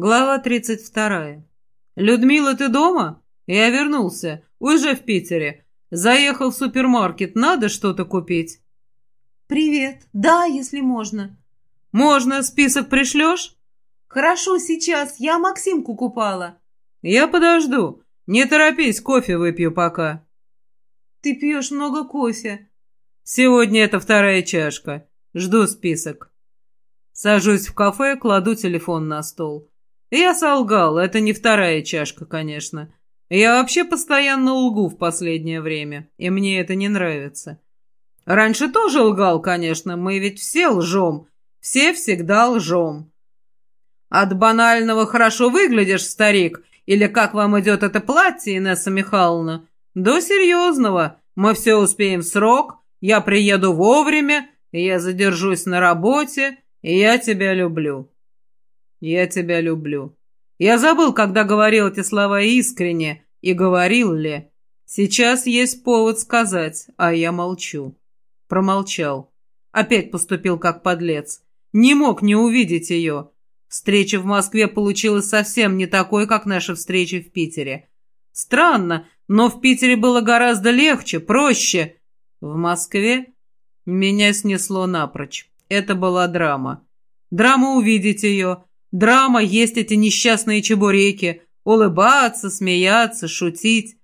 Глава 32. «Людмила, ты дома?» «Я вернулся. Уже в Питере. Заехал в супермаркет. Надо что-то купить?» «Привет. Да, если можно». «Можно. Список пришлешь?» «Хорошо, сейчас. Я Максимку купала». «Я подожду. Не торопись, кофе выпью пока». «Ты пьешь много кофе». «Сегодня это вторая чашка. Жду список». Сажусь в кафе, кладу телефон на стол. Я солгал, это не вторая чашка, конечно. Я вообще постоянно лгу в последнее время, и мне это не нравится. Раньше тоже лгал, конечно, мы ведь все лжем, все всегда лжем. От банального «хорошо выглядишь, старик» или «как вам идет это платье, Инесса Михайловна» до серьезного «мы все успеем в срок», «я приеду вовремя», «я задержусь на работе», «и я тебя люблю». «Я тебя люблю». Я забыл, когда говорил эти слова искренне, и говорил ли. Сейчас есть повод сказать, а я молчу. Промолчал. Опять поступил как подлец. Не мог не увидеть ее. Встреча в Москве получилась совсем не такой, как наша встреча в Питере. Странно, но в Питере было гораздо легче, проще. В Москве меня снесло напрочь. Это была драма. Драма увидеть ее, Драма есть эти несчастные чебуреки. Улыбаться, смеяться, шутить.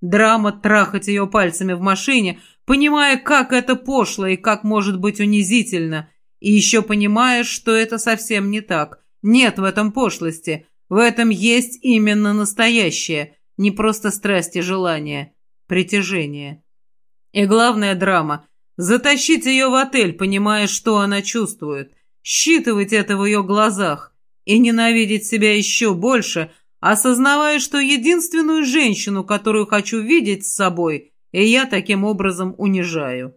Драма трахать ее пальцами в машине, понимая, как это пошло и как может быть унизительно. И еще понимая, что это совсем не так. Нет в этом пошлости. В этом есть именно настоящее. Не просто страсть и желание. Притяжение. И главная драма – затащить ее в отель, понимая, что она чувствует. Считывать это в ее глазах и ненавидеть себя еще больше, осознавая, что единственную женщину, которую хочу видеть с собой, и я таким образом унижаю.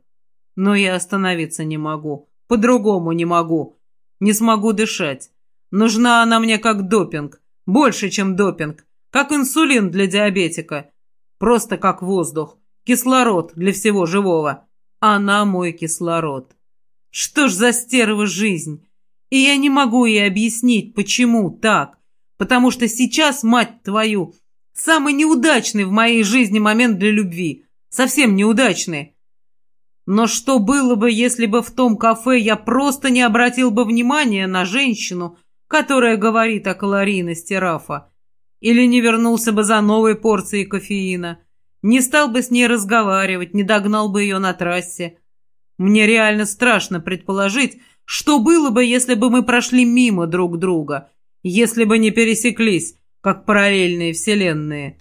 Но я остановиться не могу, по-другому не могу, не смогу дышать. Нужна она мне как допинг, больше, чем допинг, как инсулин для диабетика, просто как воздух, кислород для всего живого. Она мой кислород. Что ж за стерва жизнь? И я не могу ей объяснить, почему так. Потому что сейчас, мать твою, самый неудачный в моей жизни момент для любви. Совсем неудачный. Но что было бы, если бы в том кафе я просто не обратил бы внимания на женщину, которая говорит о калорийности Рафа? Или не вернулся бы за новой порцией кофеина? Не стал бы с ней разговаривать, не догнал бы ее на трассе? Мне реально страшно предположить, что было бы, если бы мы прошли мимо друг друга, если бы не пересеклись, как параллельные вселенные?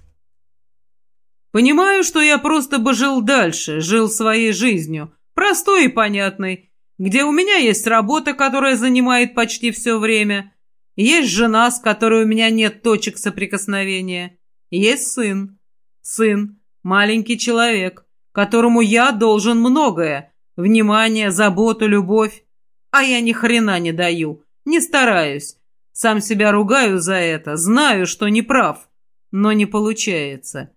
Понимаю, что я просто бы жил дальше, жил своей жизнью, простой и понятной, где у меня есть работа, которая занимает почти все время, есть жена, с которой у меня нет точек соприкосновения, есть сын. Сын, маленький человек, которому я должен многое, внимание, заботу, любовь. А я ни хрена не даю, не стараюсь. Сам себя ругаю за это, знаю, что не прав, но не получается.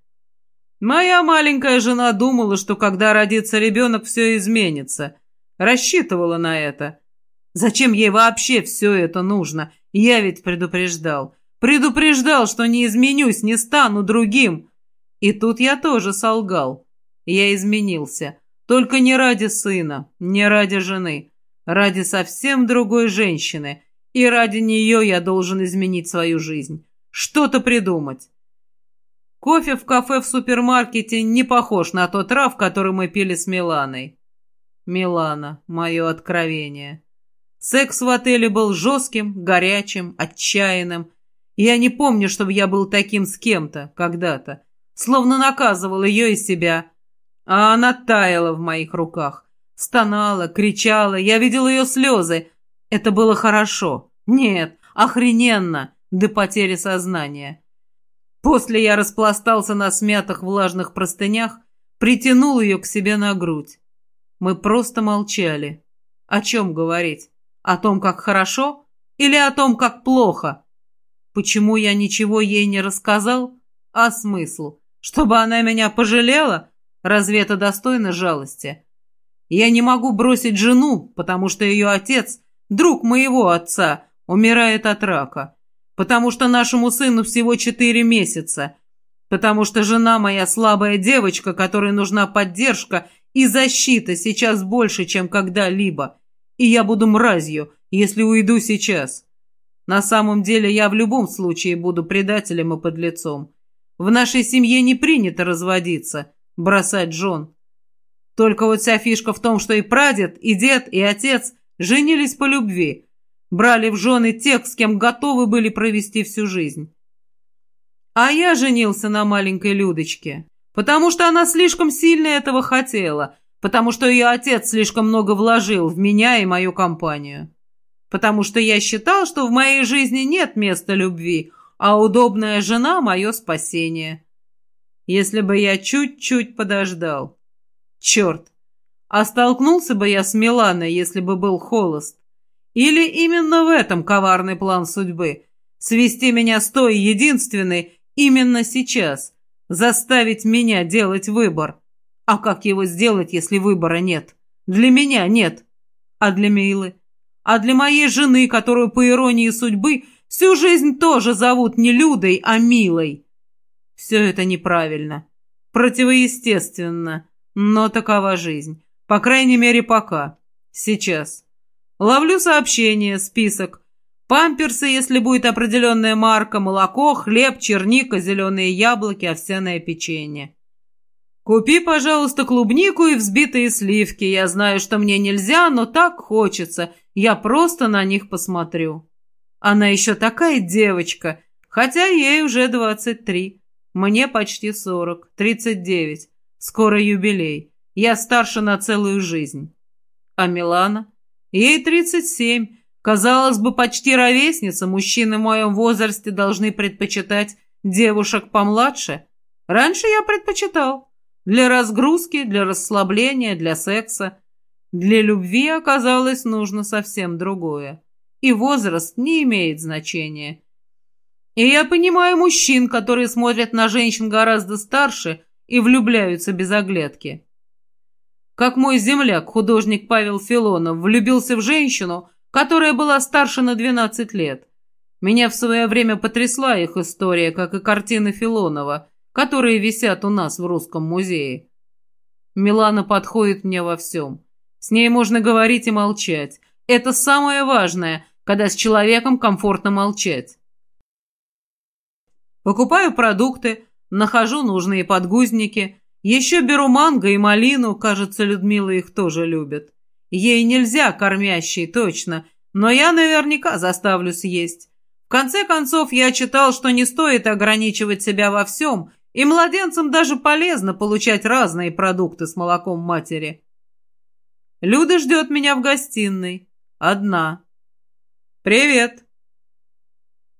Моя маленькая жена думала, что когда родится ребенок, все изменится. Рассчитывала на это. Зачем ей вообще все это нужно? Я ведь предупреждал. Предупреждал, что не изменюсь, не стану другим. И тут я тоже солгал. Я изменился. Только не ради сына, не ради жены ради совсем другой женщины, и ради нее я должен изменить свою жизнь, что-то придумать. Кофе в кафе в супермаркете не похож на тот трав, который мы пили с Миланой. Милана, мое откровение. Секс в отеле был жестким, горячим, отчаянным. Я не помню, чтобы я был таким с кем-то когда-то. Словно наказывал ее и себя. А она таяла в моих руках. Стонала, кричала, я видел ее слезы. Это было хорошо. Нет, охрененно, до потери сознания. После я распластался на смятых влажных простынях, притянул ее к себе на грудь. Мы просто молчали. О чем говорить? О том, как хорошо? Или о том, как плохо? Почему я ничего ей не рассказал? А смысл? Чтобы она меня пожалела? Разве это достойно жалости? Я не могу бросить жену, потому что ее отец, друг моего отца, умирает от рака. потому что нашему сыну всего четыре месяца, потому что жена моя слабая девочка, которой нужна поддержка и защита сейчас больше, чем когда-либо, и я буду мразью, если уйду сейчас. На самом деле я в любом случае буду предателем и подлецом. В нашей семье не принято разводиться, бросать жен. Только вот вся фишка в том, что и прадед, и дед, и отец женились по любви, брали в жены тех, с кем готовы были провести всю жизнь. А я женился на маленькой Людочке, потому что она слишком сильно этого хотела, потому что ее отец слишком много вложил в меня и мою компанию потому что я считал, что в моей жизни нет места любви, а удобная жена — мое спасение. Если бы я чуть-чуть подождал. Черт! А столкнулся бы я с Миланой, если бы был холост. Или именно в этом коварный план судьбы — свести меня с той единственной именно сейчас, заставить меня делать выбор. А как его сделать, если выбора нет? Для меня нет. А для Милы? А для моей жены, которую, по иронии судьбы, всю жизнь тоже зовут не Людой, а Милой. Все это неправильно. Противоестественно. Но такова жизнь. По крайней мере, пока. Сейчас. Ловлю сообщение, список. Памперсы, если будет определенная марка, молоко, хлеб, черника, зеленые яблоки, овсяное печенье. «Купи, пожалуйста, клубнику и взбитые сливки. Я знаю, что мне нельзя, но так хочется. Я просто на них посмотрю». Она еще такая девочка, хотя ей уже двадцать три. Мне почти сорок, тридцать девять. Скоро юбилей. Я старше на целую жизнь. А Милана? Ей тридцать семь. Казалось бы, почти ровесница. Мужчины в моем возрасте должны предпочитать девушек помладше. Раньше я предпочитал. Для разгрузки, для расслабления, для секса. Для любви оказалось нужно совсем другое. И возраст не имеет значения. И я понимаю мужчин, которые смотрят на женщин гораздо старше и влюбляются без оглядки. Как мой земляк, художник Павел Филонов, влюбился в женщину, которая была старше на 12 лет. Меня в свое время потрясла их история, как и картины Филонова – которые висят у нас в Русском музее. Милана подходит мне во всем. С ней можно говорить и молчать. Это самое важное, когда с человеком комфортно молчать. Покупаю продукты, нахожу нужные подгузники, еще беру манго и малину, кажется, Людмила их тоже любит. Ей нельзя, кормящей, точно, но я наверняка заставлю съесть. В конце концов, я читал, что не стоит ограничивать себя во всем, и младенцам даже полезно получать разные продукты с молоком матери. Люда ждет меня в гостиной. Одна. «Привет!»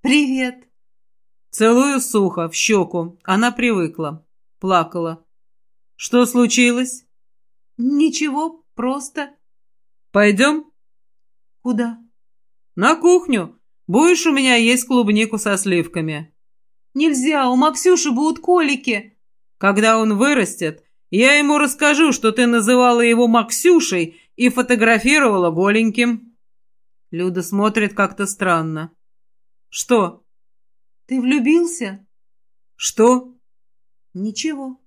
«Привет!» Целую сухо, в щеку. Она привыкла. Плакала. «Что случилось?» «Ничего, просто...» «Пойдем?» «Куда?» «На кухню. Будешь у меня есть клубнику со сливками». Нельзя, у Максюши будут колики. Когда он вырастет, я ему расскажу, что ты называла его Максюшей и фотографировала голеньким. Люда смотрит как-то странно. Что? Ты влюбился? Что? Ничего.